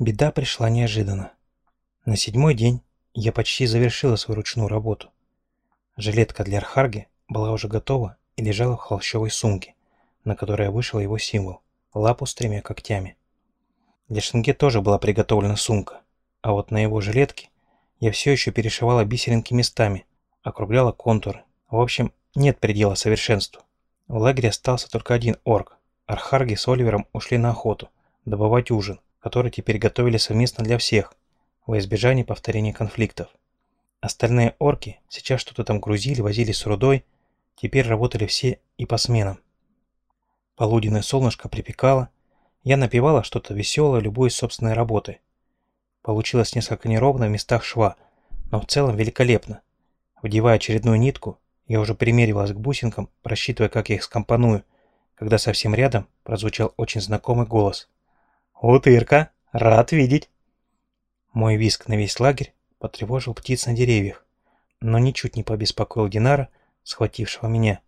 Беда пришла неожиданно. На седьмой день я почти завершила свою ручную работу. Жилетка для Архарги была уже готова и лежала в холщовой сумке, на которой вышел его символ – лапу с тремя когтями. Для Шенге тоже была приготовлена сумка, а вот на его жилетке я все еще перешивала бисеринки местами, округляла контуры. В общем, нет предела совершенству. В лагере остался только один орк. Архарги с Оливером ушли на охоту, добывать ужин, который теперь готовили совместно для всех, во избежание повторения конфликтов. Остальные орки сейчас что-то там грузили, возили с рудой, теперь работали все и по сменам. Полуденное солнышко припекало, я напевала что-то веселое, любуясь собственной работой. Получилось несколько неровно в местах шва, но в целом великолепно. Вдевая очередную нитку, я уже примеривалась к бусинкам, просчитывая, как я их скомпоную, когда совсем рядом прозвучал очень знакомый голос. «Утырка! Рад видеть!» Мой виск на весь лагерь потревожил птиц на деревьях, но ничуть не побеспокоил Динара, схватившего меня.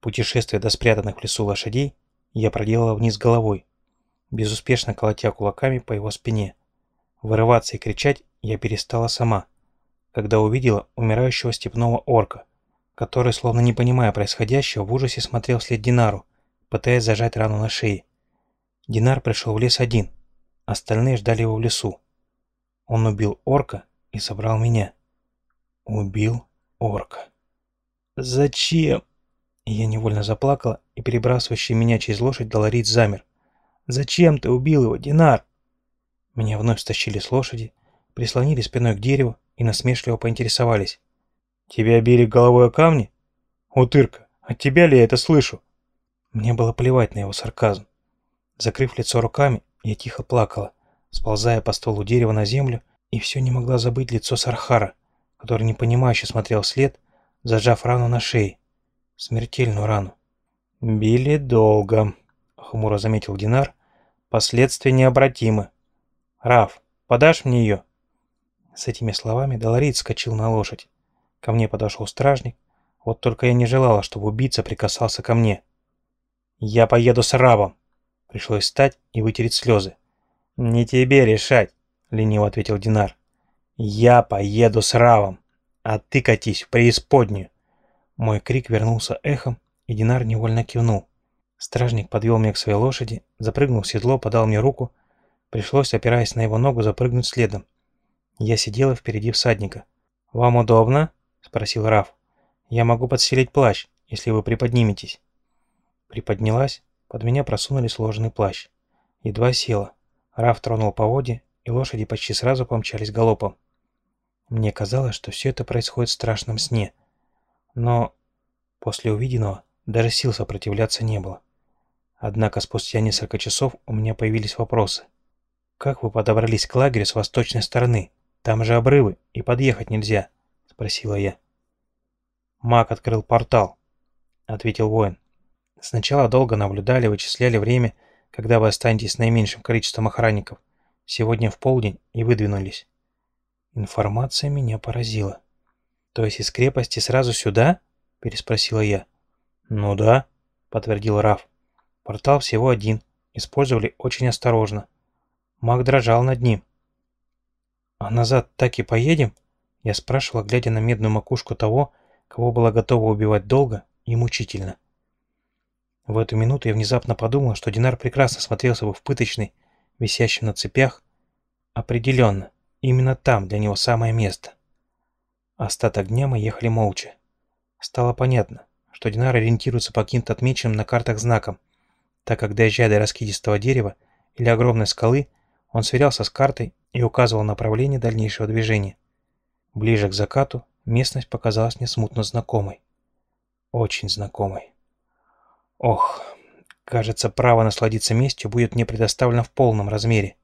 Путешествие до спрятанных в лесу лошадей я проделала вниз головой, безуспешно колотя кулаками по его спине. Вырываться и кричать я перестала сама, когда увидела умирающего степного орка, который, словно не понимая происходящего, в ужасе смотрел вслед Динару, пытаясь зажать рану на шее. Динар пришел в лес один, остальные ждали его в лесу. Он убил орка и собрал меня. Убил орка. Зачем? Я невольно заплакала, и перебрасывающий меня через лошадь Долорит замер. «Зачем ты убил его, Динар?» Меня вновь стащили с лошади, прислонили спиной к дереву и насмешливо поинтересовались. «Тебя били головой о камни? Утырка, от тебя ли я это слышу?» Мне было плевать на его сарказм. Закрыв лицо руками, я тихо плакала сползая по стволу дерева на землю, и все не могла забыть лицо Сархара, который непонимающе смотрел вслед, зажав рану на шее. Смертельную рану. «Били долго», — хмуро заметил Динар. «Последствия необратимы. Раф, подашь мне ее?» С этими словами Долорит скочил на лошадь. Ко мне подошел стражник. Вот только я не желала, чтобы убийца прикасался ко мне. «Я поеду с Равом!» Пришлось встать и вытереть слезы. «Не тебе решать», — лениво ответил Динар. «Я поеду с Равом, а ты катись в преисподнюю». Мой крик вернулся эхом, и Динар невольно кивнул. Стражник подвел меня к своей лошади, запрыгнул в седло, подал мне руку. Пришлось, опираясь на его ногу, запрыгнуть следом. Я сидела впереди всадника. «Вам удобно?» — спросил Раф. «Я могу подстелить плащ, если вы приподниметесь». Приподнялась, под меня просунули сложенный плащ. Едва села. Раф тронул поводья, и лошади почти сразу помчались галопом. Мне казалось, что все это происходит в страшном сне. Но после увиденного даже сил сопротивляться не было. Однако спустя несколько часов у меня появились вопросы. «Как вы подобрались к лагерю с восточной стороны? Там же обрывы, и подъехать нельзя», — спросила я. «Маг открыл портал», — ответил воин. «Сначала долго наблюдали, вычисляли время, когда вы останетесь с наименьшим количеством охранников, сегодня в полдень и выдвинулись. Информация меня поразила. То есть из крепости сразу сюда? Переспросила я. Ну да, подтвердил Раф. Портал всего один, использовали очень осторожно. Маг дрожал над ним. А назад так и поедем? Я спрашивала, глядя на медную макушку того, кого была готова убивать долго и мучительно. В эту минуту я внезапно подумал, что Динар прекрасно смотрелся бы в пыточной, висящей на цепях. Определенно, именно там для него самое место. Остаток дня мы ехали молча. Стало понятно, что Динар ориентируется по каким-то отмеченным на картах знакам, так как, доезжая до раскидистого дерева или огромной скалы, он сверялся с картой и указывал направление дальнейшего движения. Ближе к закату местность показалась мне смутно знакомой. Очень знакомой. Ох, кажется, право насладиться местью будет мне предоставлено в полном размере.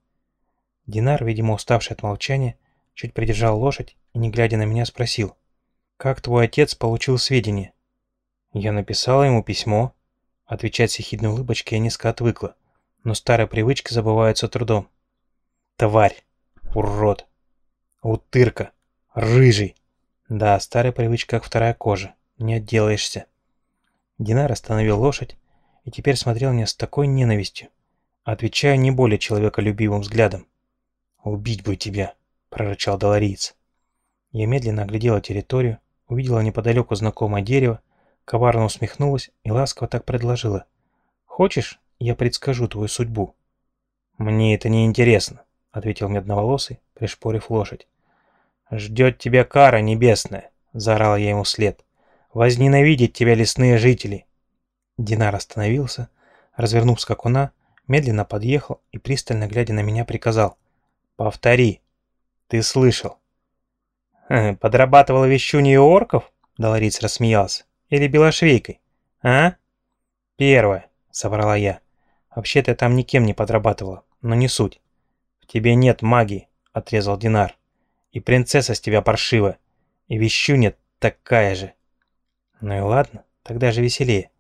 Динар, видимо уставший от молчания, чуть придержал лошадь и, не глядя на меня, спросил. «Как твой отец получил сведения?» Я написала ему письмо. Отвечать с ехидной улыбочкой я несколько отвыкла, но старая привычка забывается трудом. «Тварь! Урод! Утырка! Рыжий!» Да, старая привычка, как вторая кожа. Не отделаешься. Динар остановил лошадь и теперь смотрел мне с такой ненавистью, отвечая не более человеколюбивым взглядом. «Убить бы тебя!» — прорычал Долориец. Я медленно оглядела территорию, увидела неподалеку знакомое дерево, коварно усмехнулась и ласково так предложила. «Хочешь, я предскажу твою судьбу?» «Мне это не интересно», — ответил медноволосый, пришпорив лошадь. «Ждет тебя кара небесная», — заорал я ему вслед. «Возненавидеть тебя лесные жители!» Динар остановился, развернув скакуна, медленно подъехал и, пристально глядя на меня, приказал. «Повтори. Ты слышал». «Подрабатывала вещуньей у орков?» — Долориц рассмеялся. «Или белошвейкой? А?» «Первое», — соврала я. «Вообще-то я там никем не подрабатывала, но не суть». «В тебе нет магии», — отрезал Динар. «И принцесса с тебя паршивая, и вещунья такая же». «Ну и ладно, тогда же веселее.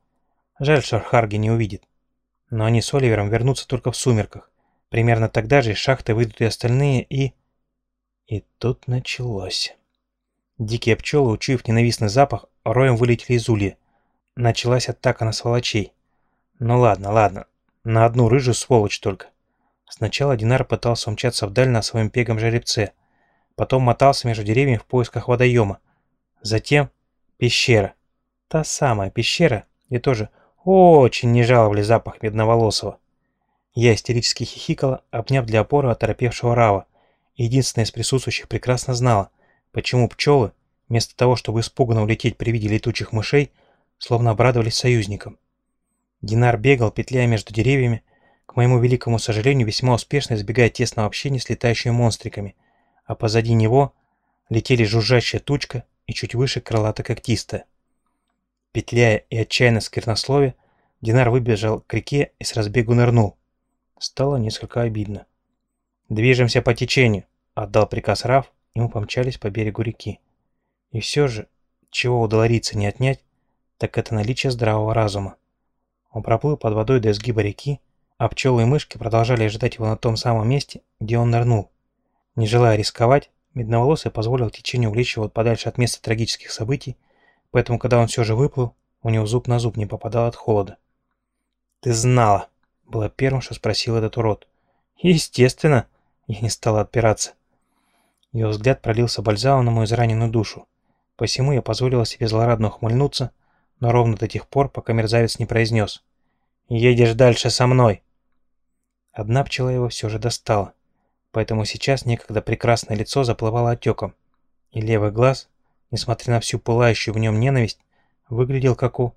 Жаль, что Харги не увидит. Но они с Оливером вернутся только в сумерках. Примерно тогда же из шахты выйдут и остальные, и... И тут началось. Дикие пчелы, учуяв ненавистный запах, роем вылетели из улья. Началась атака на сволочей. Ну ладно, ладно. На одну рыжую сволочь только. Сначала Динар пытался умчаться вдаль на своем пегом жеребце. Потом мотался между деревьями в поисках водоема. Затем пещера. Та самая пещера, где тоже очень не жаловали запах медноволосого. Я истерически хихикала, обняв для опоры оторопевшего Рава. Единственная из присутствующих прекрасно знала, почему пчелы, вместо того, чтобы испуганно улететь при виде летучих мышей, словно обрадовались союзникам. Динар бегал, петляя между деревьями, к моему великому сожалению, весьма успешно избегая тесного общения с летающими монстриками, а позади него летели жужжащая тучка и чуть выше крылато-когтистая. Петляя и отчаянно сквернослове, Динар выбежал к реке и с разбегу нырнул. Стало несколько обидно. «Движемся по течению», — отдал приказ Раф, и мы помчались по берегу реки. И все же, чего у долорица не отнять, так это наличие здравого разума. Он проплыл под водой до изгиба реки, а пчелы и мышки продолжали ожидать его на том самом месте, где он нырнул. Не желая рисковать, Медноволосый позволил течению увлечь его подальше от места трагических событий, поэтому, когда он все же выплыл, у него зуб на зуб не попадал от холода. «Ты знала!» — было первым, что спросил этот урод. «Естественно!» — я не стала отпираться. Его взгляд пролился бальзамом на мою израненную душу. Посему я позволила себе злорадно ухмыльнуться, но ровно до тех пор, пока мерзавец не произнес. «Едешь дальше со мной!» Одна пчела его все же достала, поэтому сейчас некогда прекрасное лицо заплывало отеком, и левый глаз, несмотря на всю пылающую в нем ненависть, выглядел как у...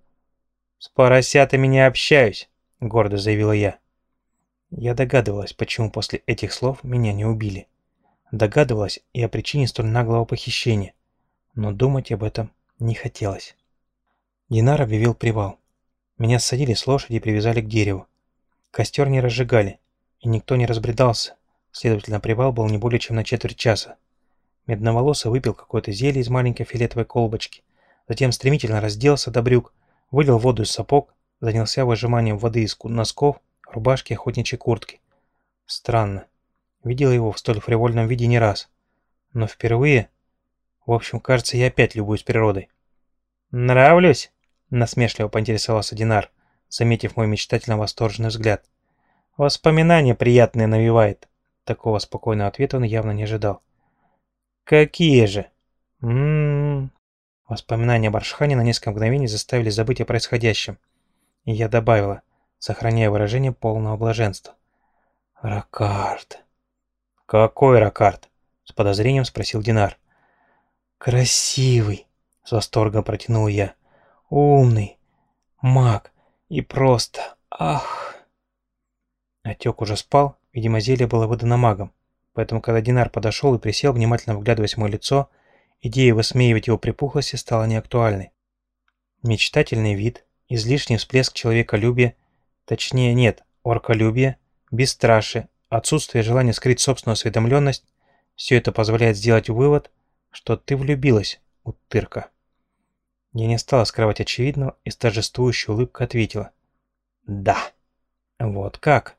«С поросятами не общаюсь», — гордо заявила я. Я догадывалась, почему после этих слов меня не убили. Догадывалась и о причине столь наглого похищения, но думать об этом не хотелось. Динар объявил привал. Меня ссадили с лошади и привязали к дереву. Костер не разжигали, и никто не разбредался, следовательно, привал был не более чем на четверть часа. Медноволосый выпил какое-то зелье из маленькой фиолетовой колбочки, затем стремительно разделся до брюк, вылил воду из сапог, занялся выжиманием воды из носков, рубашки и охотничьей куртки. Странно. Видел его в столь фривольном виде не раз. Но впервые... В общем, кажется, я опять любуюсь природой. «Нравлюсь?» — насмешливо поинтересовался Динар, заметив мой мечтательно восторженный взгляд. «Воспоминания приятные навевает». Такого спокойного ответа он явно не ожидал. «Какие же?» «М-м-м...» Воспоминания об Аршхане на несколько мгновений заставили забыть о происходящем. И я добавила, сохраняя выражение полного блаженства. «Ракард». «Какой Ракард?» — с подозрением спросил Динар. «Красивый», — с восторгом протянул я. «Умный, маг и просто... Ах!» Отек уже спал, видимо, зелье было выдано магом, поэтому, когда Динар подошел и присел, внимательно вглядываясь в мое лицо, идея высмеивать его припухлости стала неактуальной. Мечтательный вид, излишний всплеск человеколюбия, точнее нет, орколюбия, бесстрашие, отсутствие желания скрыть собственную осведомленность, все это позволяет сделать вывод, что ты влюбилась, утырка. Я не стала скрывать очевидного и с торжествующей улыбкой ответила. «Да». Вот как.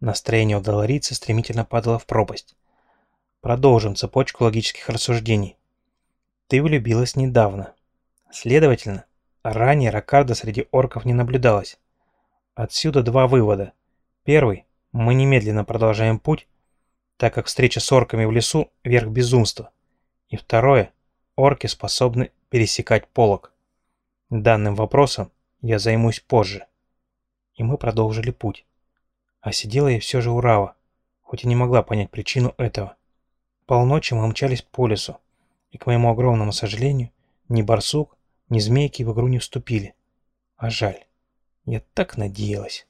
Настроение у Долорицы стремительно падало в пропасть. Продолжим цепочку логических рассуждений. Ты влюбилась недавно. Следовательно, ранее Ракарда среди орков не наблюдалось. Отсюда два вывода. Первый. Мы немедленно продолжаем путь. так как встреча с орками в лесу – верх безумства. И второе – орки способны пересекать полог. Данным вопросом я займусь позже. И мы продолжили путь. А сидела я все же у Рава, хоть и не могла понять причину этого. Полночи мы мчались по лесу, и, к моему огромному сожалению, ни барсук, ни змейки в игру не вступили. А жаль. Я так надеялась.